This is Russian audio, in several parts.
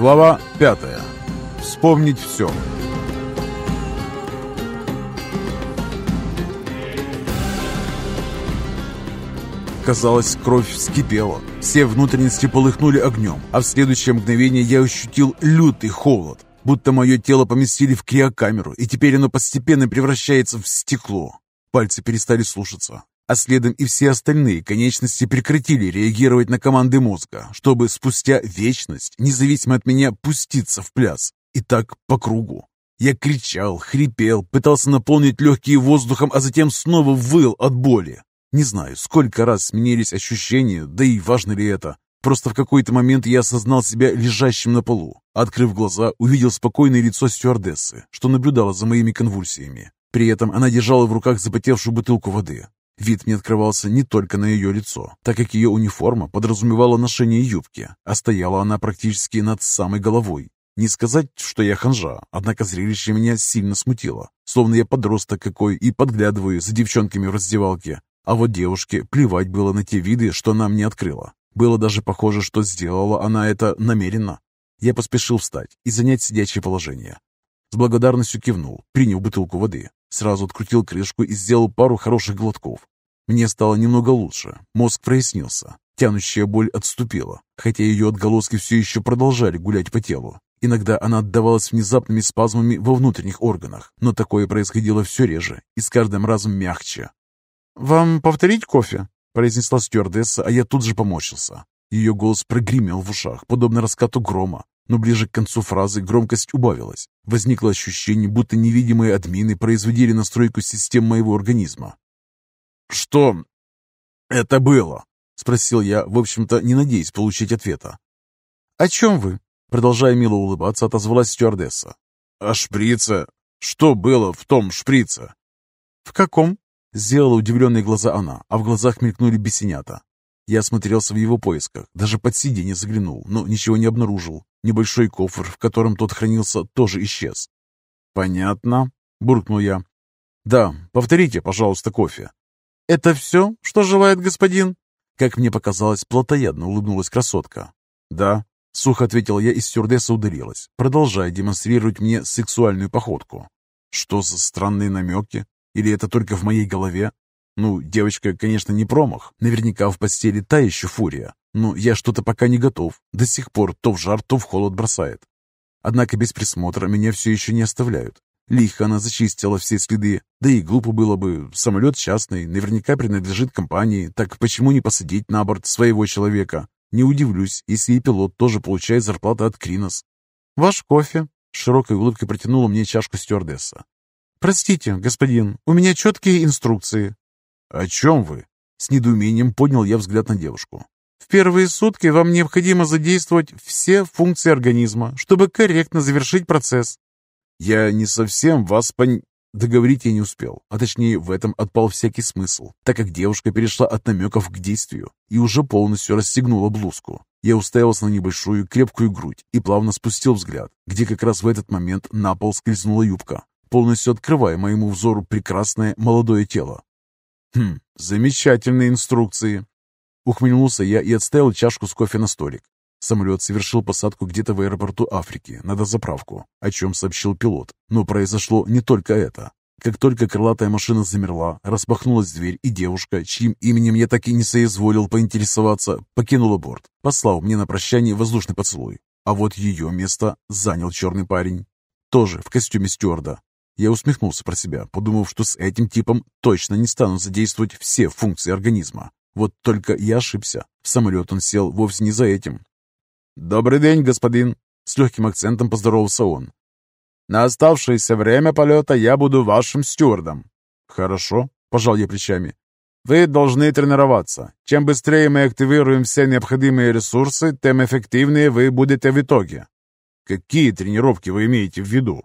Глава 5. Вспомнить все. Казалось, кровь вскипела. Все внутренности полыхнули огнем, а в следующее мгновение я ощутил лютый холод, будто мое тело поместили в криокамеру, и теперь оно постепенно превращается в стекло. Пальцы перестали слушаться, а следом и все остальные конечности прекратили реагировать на команды мозга, чтобы спустя вечность, независимо от меня, пуститься в пляс. И так по кругу. Я кричал, хрипел, пытался наполнить легкие воздухом, а затем снова выл от боли. Не знаю, сколько раз сменились ощущения, да и важно ли это. Просто в какой-то момент я осознал себя лежащим на полу. Открыв глаза, увидел спокойное лицо стюардессы, что наблюдала за моими конвульсиями. При этом она держала в руках запотевшую бутылку воды. Вид мне открывался не только на ее лицо, так как ее униформа подразумевала ношение юбки, а стояла она практически над самой головой. Не сказать, что я ханжа, однако зрелище меня сильно смутило, словно я подросток какой и подглядываю за девчонками в раздевалке. А вот девушке плевать было на те виды, что она мне открыла. Было даже похоже, что сделала она это намеренно. Я поспешил встать и занять сидячее положение. С благодарностью кивнул, принял бутылку воды, сразу открутил крышку и сделал пару хороших глотков. Мне стало немного лучше, мозг прояснился, тянущая боль отступила, хотя ее отголоски все еще продолжали гулять по телу. Иногда она отдавалась внезапными спазмами во внутренних органах, но такое происходило все реже и с каждым разом мягче. «Вам повторить кофе?» – произнесла стюардесса, а я тут же поморщился. Ее голос прогремел в ушах, подобно раскату грома, но ближе к концу фразы громкость убавилась. Возникло ощущение, будто невидимые админы производили настройку систем моего организма. «Что это было?» — спросил я, в общем-то, не надеясь получить ответа. «О чем вы?» — продолжая мило улыбаться, отозвалась стюардесса. «О шприце? Что было в том шприце?» «В каком?» — сделала удивленные глаза она, а в глазах мелькнули бесенята. Я осмотрелся в его поисках, даже под сиденье заглянул, но ничего не обнаружил. Небольшой кофр, в котором тот хранился, тоже исчез. «Понятно», — буркнул я. «Да, повторите, пожалуйста, кофе». «Это все, что желает господин?» Как мне показалось, плотоядно улыбнулась красотка. «Да», — сухо ответил я, и стюардесса удалилась, продолжая демонстрировать мне сексуальную походку. «Что за странные намеки? Или это только в моей голове? Ну, девочка, конечно, не промах. Наверняка в постели та еще фурия. Но я что-то пока не готов. До сих пор то в жар, то в холод бросает. Однако без присмотра меня все еще не оставляют. Лихо она зачистила все следы. Да и глупо было бы. Самолет частный, наверняка принадлежит компании. Так почему не посадить на борт своего человека? Не удивлюсь, если и пилот тоже получает зарплату от Кринос. «Ваш кофе», — широкой улыбкой протянула мне чашку стюардесса. «Простите, господин, у меня четкие инструкции. «О чем вы?» С недоумением поднял я взгляд на девушку. «В первые сутки вам необходимо задействовать все функции организма, чтобы корректно завершить процесс». «Я не совсем вас пон...» Договорить я не успел, а точнее в этом отпал всякий смысл, так как девушка перешла от намеков к действию и уже полностью расстегнула блузку. Я уставился на небольшую крепкую грудь и плавно спустил взгляд, где как раз в этот момент на пол скользнула юбка, полностью открывая моему взору прекрасное молодое тело. «Хм, замечательные инструкции!» Ухмыльнулся я и отставил чашку с кофе на столик. Самолет совершил посадку где-то в аэропорту Африки, на дозаправку, о чем сообщил пилот. Но произошло не только это. Как только крылатая машина замерла, распахнулась дверь, и девушка, чьим именем я так и не соизволил поинтересоваться, покинула борт, послал мне на прощание воздушный поцелуй. А вот ее место занял черный парень. Тоже в костюме стюарда, я усмехнулся про себя, подумав, что с этим типом точно не стану задействовать все функции организма. Вот только я ошибся. В самолет он сел вовсе не за этим. «Добрый день, господин!» С легким акцентом поздоровался он. «На оставшееся время полета я буду вашим стюардом». «Хорошо», — пожал я плечами. «Вы должны тренироваться. Чем быстрее мы активируем все необходимые ресурсы, тем эффективнее вы будете в итоге». «Какие тренировки вы имеете в виду?»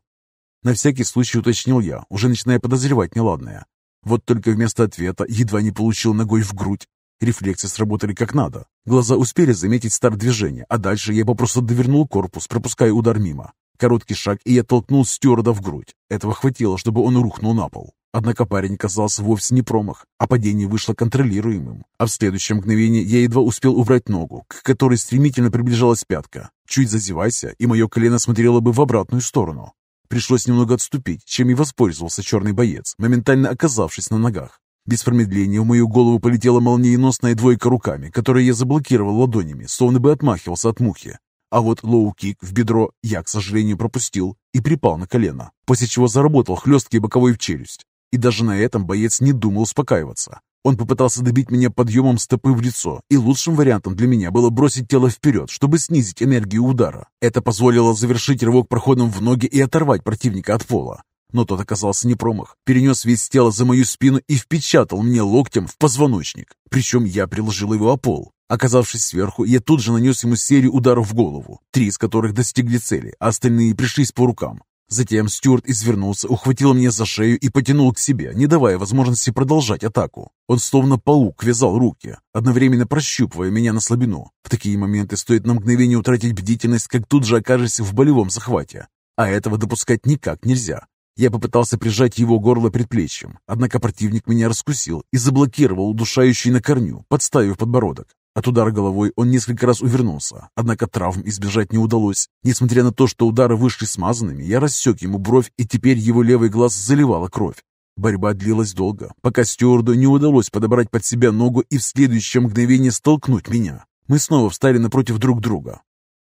На всякий случай уточнил я, уже начиная подозревать неладное. Вот только вместо ответа едва не получил ногой в грудь. Рефлексы сработали как надо. Глаза успели заметить старт движения, а дальше я попросту довернул корпус, пропуская удар мимо. Короткий шаг, и я толкнул стюарда в грудь. Этого хватило, чтобы он рухнул на пол. Однако парень казался вовсе не промах, а падение вышло контролируемым. А в следующее мгновение я едва успел убрать ногу, к которой стремительно приближалась пятка. Чуть зазевайся, и мое колено смотрело бы в обратную сторону. Пришлось немного отступить, чем и воспользовался черный боец, моментально оказавшись на ногах. Без промедления в мою голову полетела молниеносная двойка руками, которые я заблокировал ладонями, словно бы отмахивался от мухи. А вот лоу-кик в бедро я, к сожалению, пропустил и припал на колено, после чего заработал хлесткий боковой в челюсть. И даже на этом боец не думал успокаиваться. Он попытался добить меня подъемом стопы в лицо, и лучшим вариантом для меня было бросить тело вперед, чтобы снизить энергию удара. Это позволило завершить рывок проходом в ноги и оторвать противника от пола. Но тот оказался не промах. Перенес весь тело за мою спину и впечатал мне локтем в позвоночник. Причем я приложил его о пол. Оказавшись сверху, я тут же нанес ему серию ударов в голову, три из которых достигли цели, а остальные пришлись по рукам. Затем Стюарт извернулся, ухватил меня за шею и потянул к себе, не давая возможности продолжать атаку. Он словно паук вязал руки, одновременно прощупывая меня на слабину. В такие моменты стоит на мгновение утратить бдительность, как тут же окажешься в болевом захвате. А этого допускать никак нельзя. Я попытался прижать его горло предплечьем, однако противник меня раскусил и заблокировал удушающий на корню, подставив подбородок. От удара головой он несколько раз увернулся, однако травм избежать не удалось. Несмотря на то, что удары вышли смазанными, я рассек ему бровь, и теперь его левый глаз заливала кровь. Борьба длилась долго, пока стюарду не удалось подобрать под себя ногу и в следующее мгновение столкнуть меня. Мы снова встали напротив друг друга.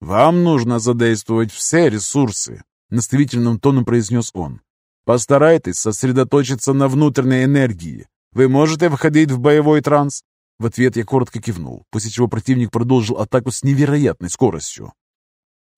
«Вам нужно задействовать все ресурсы», — наставительным тоном произнес он. «Постарайтесь сосредоточиться на внутренней энергии. Вы можете входить в боевой транс?» В ответ я коротко кивнул, после чего противник продолжил атаку с невероятной скоростью.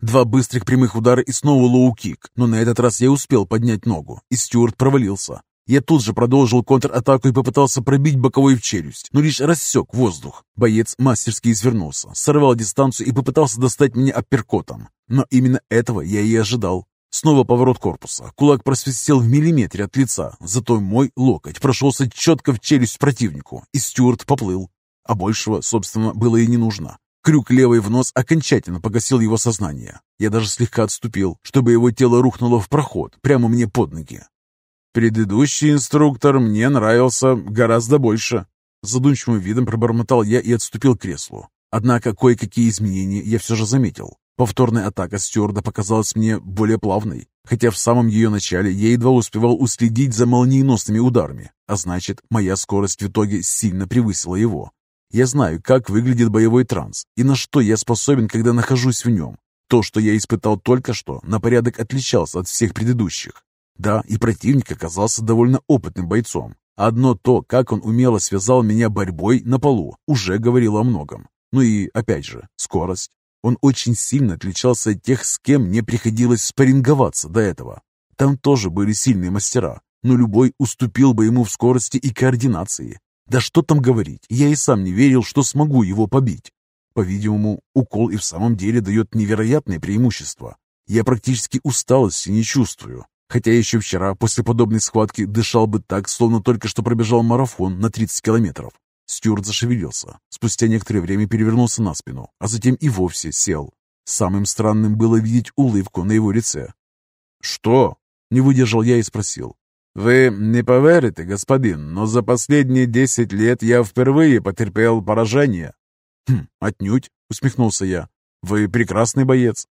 Два быстрых прямых удара и снова лоу-кик, но на этот раз я успел поднять ногу, и Стюарт провалился. Я тут же продолжил контратаку и попытался пробить боковой в челюсть, но лишь рассек воздух. Боец мастерски извернулся, сорвал дистанцию и попытался достать меня апперкотом. Но именно этого я и ожидал. Снова поворот корпуса. Кулак просвистел в миллиметре от лица, зато мой локоть прошелся четко в челюсть противнику, и Стюарт поплыл. А большего, собственно, было и не нужно. Крюк левой в нос окончательно погасил его сознание. Я даже слегка отступил, чтобы его тело рухнуло в проход, прямо мне под ноги. «Предыдущий инструктор мне нравился гораздо больше», задумчивым видом пробормотал я и отступил к креслу. Однако кое-какие изменения я все же заметил. Повторная атака стюарда показалась мне более плавной, хотя в самом ее начале я едва успевал уследить за молниеносными ударами, а значит, моя скорость в итоге сильно превысила его. Я знаю, как выглядит боевой транс и на что я способен, когда нахожусь в нем. То, что я испытал только что, на порядок отличался от всех предыдущих. Да, и противник оказался довольно опытным бойцом. Одно то, как он умело связал меня борьбой на полу, уже говорило о многом. Ну и, опять же, скорость. Он очень сильно отличался от тех, с кем мне приходилось спарринговаться до этого. Там тоже были сильные мастера, но любой уступил бы ему в скорости и координации. Да что там говорить, я и сам не верил, что смогу его побить. По-видимому, укол и в самом деле дает невероятное преимущество. Я практически усталости не чувствую, хотя еще вчера после подобной схватки дышал бы так, словно только что пробежал марафон на 30 километров. Стюарт зашевелился. Спустя некоторое время перевернулся на спину, а затем и вовсе сел. Самым странным было видеть улыбку на его лице. «Что?» — не выдержал я и спросил. «Вы не поверите, господин, но за последние десять лет я впервые потерпел поражение». «Хм, отнюдь», — усмехнулся я. «Вы прекрасный боец».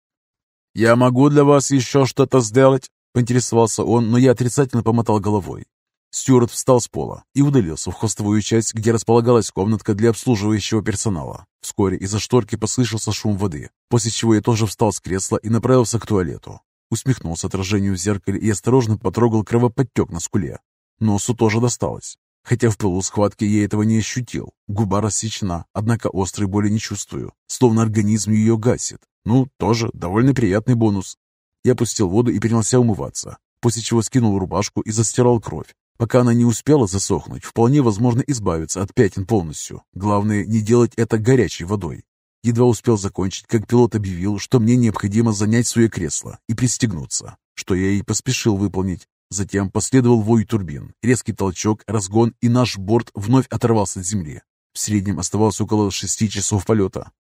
«Я могу для вас еще что-то сделать?» — поинтересовался он, но я отрицательно помотал головой. Стюарт встал с пола и удалился в хостовую часть, где располагалась комнатка для обслуживающего персонала. Вскоре из-за шторки послышался шум воды, после чего я тоже встал с кресла и направился к туалету. Усмехнулся отражению в зеркале и осторожно потрогал кровоподтек на скуле. Носу тоже досталось. Хотя в пылу схватки я этого не ощутил. Губа рассечена, однако острой боли не чувствую, словно организм ее гасит. Ну, тоже довольно приятный бонус. Я пустил воду и принялся умываться, после чего скинул рубашку и застирал кровь. Пока она не успела засохнуть, вполне возможно избавиться от пятен полностью. Главное, не делать это горячей водой. Едва успел закончить, как пилот объявил, что мне необходимо занять свое кресло и пристегнуться, что я и поспешил выполнить. Затем последовал вой турбин, резкий толчок, разгон, и наш борт вновь оторвался от земли. В среднем оставалось около шести часов полета.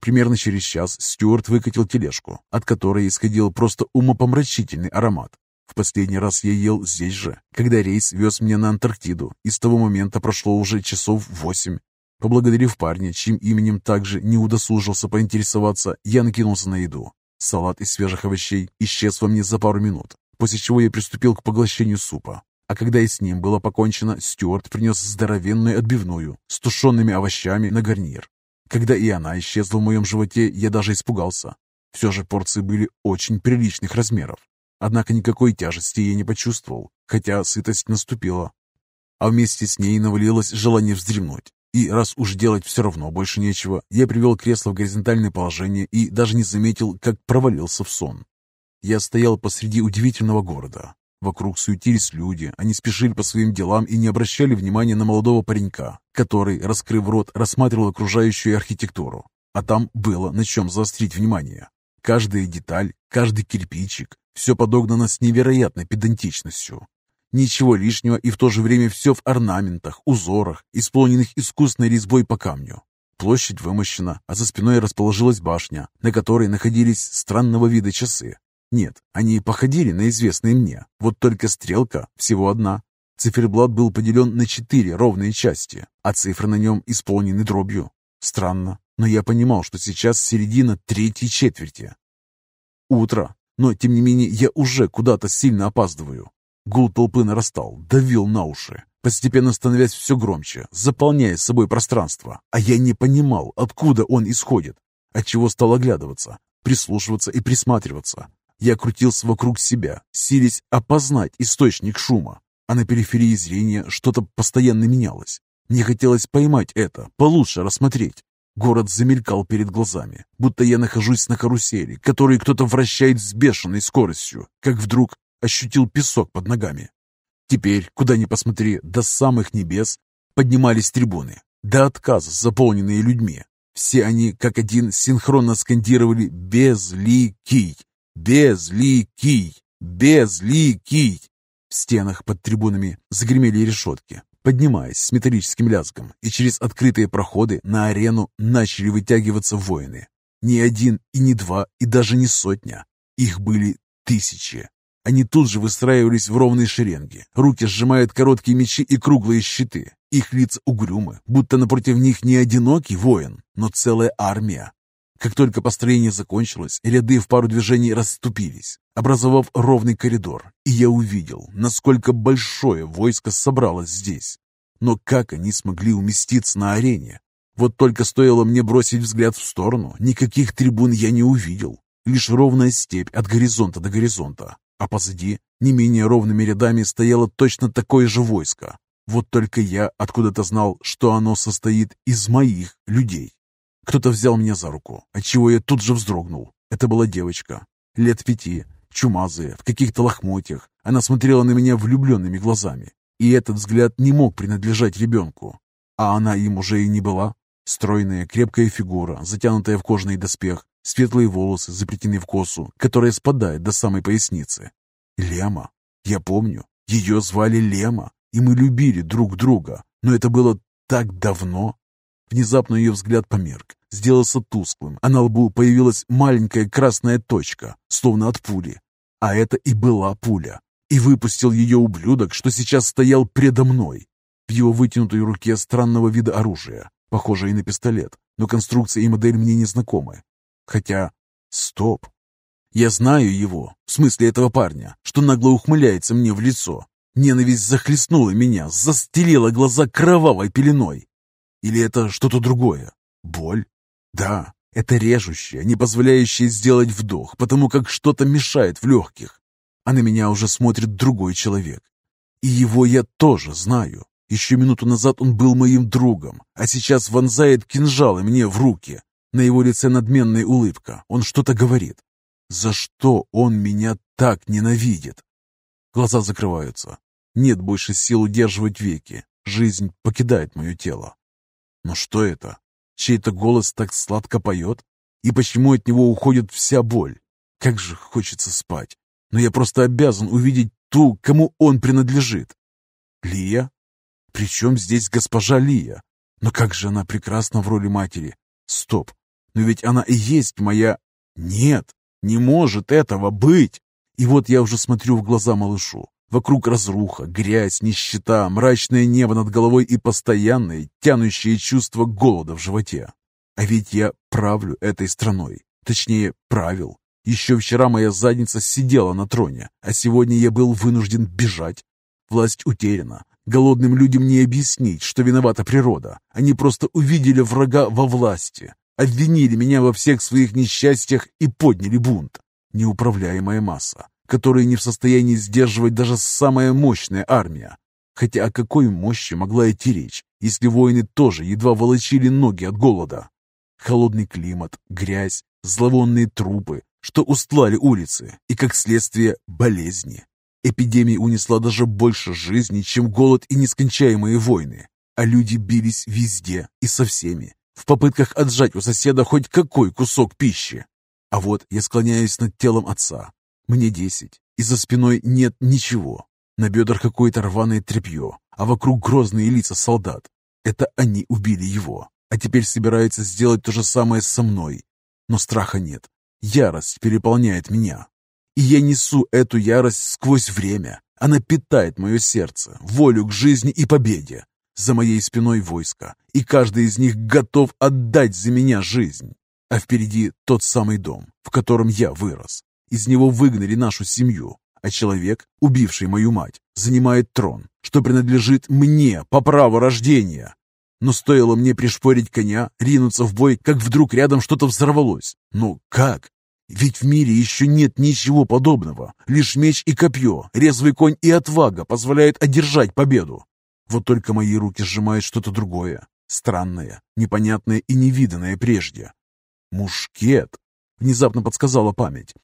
Примерно через час Стюарт выкатил тележку, от которой исходил просто умопомрачительный аромат. В последний раз я ел здесь же, когда рейс вез меня на Антарктиду, и с того момента прошло уже часов восемь. Поблагодарив парня, чьим именем также не удосужился поинтересоваться, я накинулся на еду. Салат из свежих овощей исчез во мне за пару минут, после чего я приступил к поглощению супа. А когда и с ним было покончено, Стюарт принес здоровенную отбивную с тушенными овощами на гарнир. Когда и она исчезла в моем животе, я даже испугался. Все же порции были очень приличных размеров. Однако никакой тяжести я не почувствовал, хотя сытость наступила. А вместе с ней навалилось желание вздремнуть. И раз уж делать все равно больше нечего, я привел кресло в горизонтальное положение и даже не заметил, как провалился в сон. Я стоял посреди удивительного города. Вокруг суетились люди, они спешили по своим делам и не обращали внимания на молодого паренька, который, раскрыв рот, рассматривал окружающую архитектуру. А там было на чем заострить внимание. Каждая деталь, каждый кирпичик, все подогнано с невероятной педантичностью. Ничего лишнего и в то же время все в орнаментах, узорах, исполненных искусной резьбой по камню. Площадь вымощена, а за спиной расположилась башня, на которой находились странного вида часы. Нет, они походили на известные мне, вот только стрелка всего одна. Циферблат был поделен на четыре ровные части, а цифры на нем исполнены дробью. Странно, но я понимал, что сейчас середина третьей четверти. Утро, но тем не менее я уже куда-то сильно опаздываю. Гул толпы нарастал, давил на уши, постепенно становясь все громче, заполняя собой пространство. А я не понимал, откуда он исходит, отчего стал оглядываться, прислушиваться и присматриваться. Я крутился вокруг себя, силясь опознать источник шума, а на периферии зрения что-то постоянно менялось. Мне хотелось поймать это, получше рассмотреть. Город замелькал перед глазами, будто я нахожусь на карусели, которую кто-то вращает с бешеной скоростью, как вдруг ощутил песок под ногами. Теперь, куда ни посмотри, до самых небес поднимались трибуны, до отказа заполненные людьми. Все они, как один, синхронно скандировали «Безликий! Безликий! Безликий!» В стенах под трибунами загремели решетки, поднимаясь с металлическим лязгом, и через открытые проходы на арену начали вытягиваться воины. Не один и не два, и даже не сотня. Их были тысячи. Они тут же выстраивались в ровные шеренги. Руки сжимают короткие мечи и круглые щиты. Их лица угрюмы, будто напротив них не одинокий воин, но целая армия. Как только построение закончилось, ряды в пару движений расступились, образовав ровный коридор, и я увидел, насколько большое войско собралось здесь. Но как они смогли уместиться на арене? Вот только стоило мне бросить взгляд в сторону, никаких трибун я не увидел. Лишь ровная степь от горизонта до горизонта, а позади, не менее ровными рядами, стояло точно такое же войско. Вот только я откуда-то знал, что оно состоит из моих людей. Кто-то взял меня за руку, отчего я тут же вздрогнул. Это была девочка, лет пяти, чумазая, в каких-то лохмотьях. Она смотрела на меня влюбленными глазами, и этот взгляд не мог принадлежать ребенку. А она им уже и не была. Стройная, крепкая фигура, затянутая в кожаный доспех, Светлые волосы заплетены в косу, которая спадает до самой поясницы. Лема. Я помню. Ее звали Лема, и мы любили друг друга. Но это было так давно. Внезапно ее взгляд померк, сделался тусклым, а на лбу появилась маленькая красная точка, словно от пули. А это и была пуля. И выпустил ее ублюдок, что сейчас стоял предо мной. В его вытянутой руке странного вида оружия, похожее на пистолет, но конструкция и модель мне не знакомы. Хотя, стоп. Я знаю его, в смысле этого парня, что нагло ухмыляется мне в лицо. Ненависть захлестнула меня, застелила глаза кровавой пеленой. Или это что-то другое? Боль? Да, это режущее, не позволяющее сделать вдох, потому как что-то мешает в легких. А на меня уже смотрит другой человек. И его я тоже знаю. Еще минуту назад он был моим другом, а сейчас вонзает кинжалы мне в руки. На его лице надменная улыбка. Он что-то говорит. За что он меня так ненавидит? Глаза закрываются. Нет больше сил удерживать веки. Жизнь покидает мое тело. Но что это? Чей-то голос так сладко поет? И почему от него уходит вся боль? Как же хочется спать. Но я просто обязан увидеть ту, кому он принадлежит. Лия? Причем здесь госпожа Лия? Но как же она прекрасна в роли матери. Стоп, но ведь она и есть моя... Нет, не может этого быть. И вот я уже смотрю в глаза малышу. Вокруг разруха, грязь, нищета, мрачное небо над головой и постоянное, тянущее чувство голода в животе. А ведь я правлю этой страной. Точнее, правил. Еще вчера моя задница сидела на троне, а сегодня я был вынужден бежать. Власть утеряна. Голодным людям не объяснить, что виновата природа. Они просто увидели врага во власти, обвинили меня во всех своих несчастьях и подняли бунт. Неуправляемая масса, которую не в состоянии сдерживать даже самая мощная армия. Хотя о какой мощи могла идти речь, если воины тоже едва волочили ноги от голода? Холодный климат, грязь, зловонные трупы, что устлали улицы, и, как следствие, болезни. Эпидемия унесла даже больше жизней, чем голод и нескончаемые войны. А люди бились везде и со всеми, в попытках отжать у соседа хоть какой кусок пищи. А вот я склоняюсь над телом отца. Мне десять, и за спиной нет ничего. На бедрах какое-то рваное тряпье, а вокруг грозные лица солдат. Это они убили его, а теперь собираются сделать то же самое со мной. Но страха нет. Ярость переполняет меня. И я несу эту ярость сквозь время. Она питает мое сердце, волю к жизни и победе. За моей спиной войско, и каждый из них готов отдать за меня жизнь. А впереди тот самый дом, в котором я вырос. Из него выгнали нашу семью, а человек, убивший мою мать, занимает трон, что принадлежит мне по праву рождения. Но стоило мне пришпорить коня, ринуться в бой, как вдруг рядом что-то взорвалось. Ну как? Ведь в мире еще нет ничего подобного. Лишь меч и копье, резвый конь и отвага позволяют одержать победу. Вот только мои руки сжимают что-то другое, странное, непонятное и невиданное прежде. «Мушкет!» — внезапно подсказала память.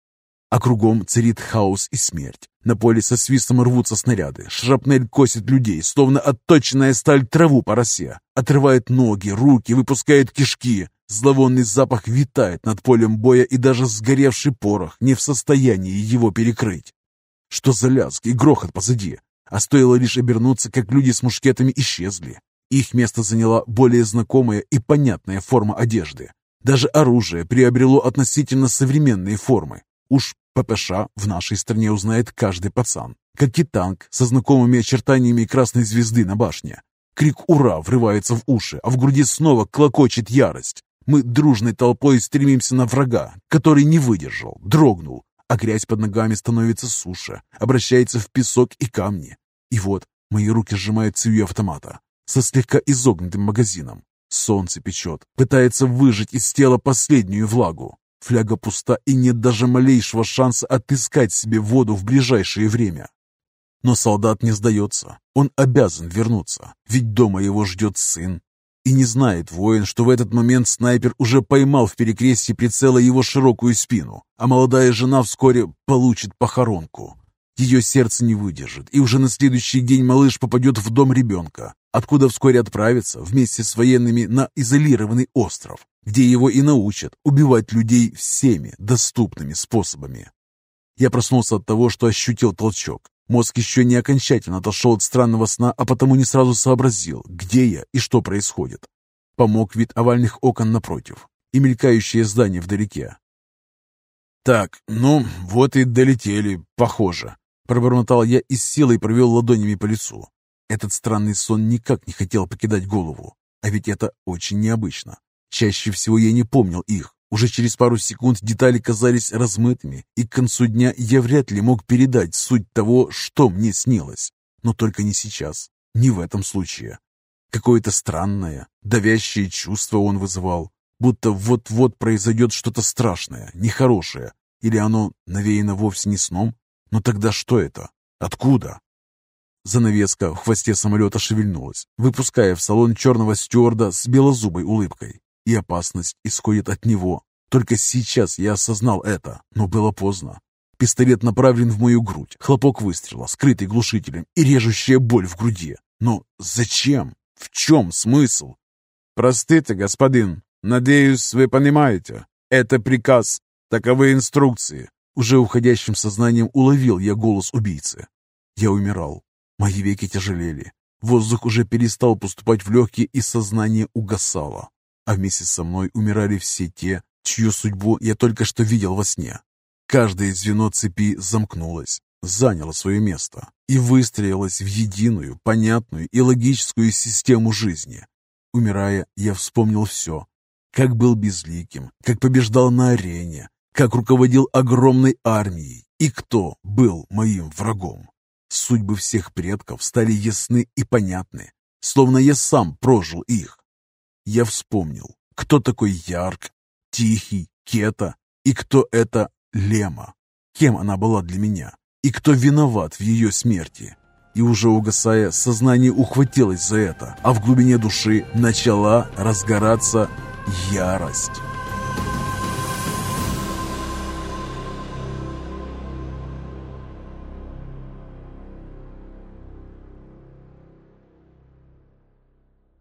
А кругом царит хаос и смерть. На поле со свистом рвутся снаряды. Шрапнель косит людей, словно отточенная сталь траву по росе. Отрывает ноги, руки, выпускает кишки. Зловонный запах витает над полем боя, и даже сгоревший порох не в состоянии его перекрыть. Что за лязг и грохот позади? А стоило лишь обернуться, как люди с мушкетами исчезли. Их место заняла более знакомая и понятная форма одежды. Даже оружие приобрело относительно современные формы. Уж ППШ в нашей стране узнает каждый пацан, как и танк со знакомыми очертаниями красной звезды на башне. Крик «Ура!» врывается в уши, а в груди снова клокочет ярость. Мы дружной толпой стремимся на врага, который не выдержал, дрогнул, а грязь под ногами становится суше, обращается в песок и камни. И вот мои руки сжимают цевью автомата со слегка изогнутым магазином. Солнце печет, пытается выжать из тела последнюю влагу. Фляга пуста и нет даже малейшего шанса отыскать себе воду в ближайшее время. Но солдат не сдается. Он обязан вернуться, ведь дома его ждет сын. И не знает воин, что в этот момент снайпер уже поймал в перекрестье прицела его широкую спину, а молодая жена вскоре получит похоронку. Ее сердце не выдержит, и уже на следующий день малыш попадет в дом ребенка, откуда вскоре отправится вместе с военными на изолированный остров, где его и научат убивать людей всеми доступными способами. Я проснулся от того, что ощутил толчок. Мозг еще не окончательно отошел от странного сна, а потому не сразу сообразил, где я и что происходит. Помог вид овальных окон напротив и мелькающее здание вдалеке. «Так, ну, вот и долетели, похоже», — пробормотал я и с силой провел ладонями по лицу. Этот странный сон никак не хотел покидать голову, а ведь это очень необычно. Чаще всего я не помнил их. Уже через пару секунд детали казались размытыми, и к концу дня я вряд ли мог передать суть того, что мне снилось. Но только не сейчас, не в этом случае. Какое-то странное, давящее чувство он вызывал, будто вот-вот произойдет что-то страшное, нехорошее, или оно навеяно вовсе не сном. Но тогда что это? Откуда? Занавеска в хвосте самолета шевельнулась, выпуская в салон черного стюарда с белозубой улыбкой. И опасность исходит от него. Только сейчас я осознал это, но было поздно. Пистолет направлен в мою грудь, хлопок выстрела, скрытый глушителем и режущая боль в груди. Но зачем? В чем смысл? Простите, господин, надеюсь, вы понимаете. Это приказ, таковы инструкции. Уже уходящим сознанием уловил я голос убийцы. Я умирал, Мои веки тяжелели. Воздух уже перестал поступать в легкие, и сознание угасало. А вместе со мной умирали все те, чью судьбу я только что видел во сне. Каждое звено цепи замкнулось, заняло свое место и выстроилось в единую, понятную и логическую систему жизни. Умирая, я вспомнил все. Как был безликим, как побеждал на арене, как руководил огромной армией и кто был моим врагом. Судьбы всех предков стали ясны и понятны, словно я сам прожил их. Я вспомнил, кто такой Ярк, Тихий, Кета и кто это Лема, кем она была для меня и кто виноват в ее смерти. И уже угасая, сознание ухватилось за это, а в глубине души начала разгораться ярость.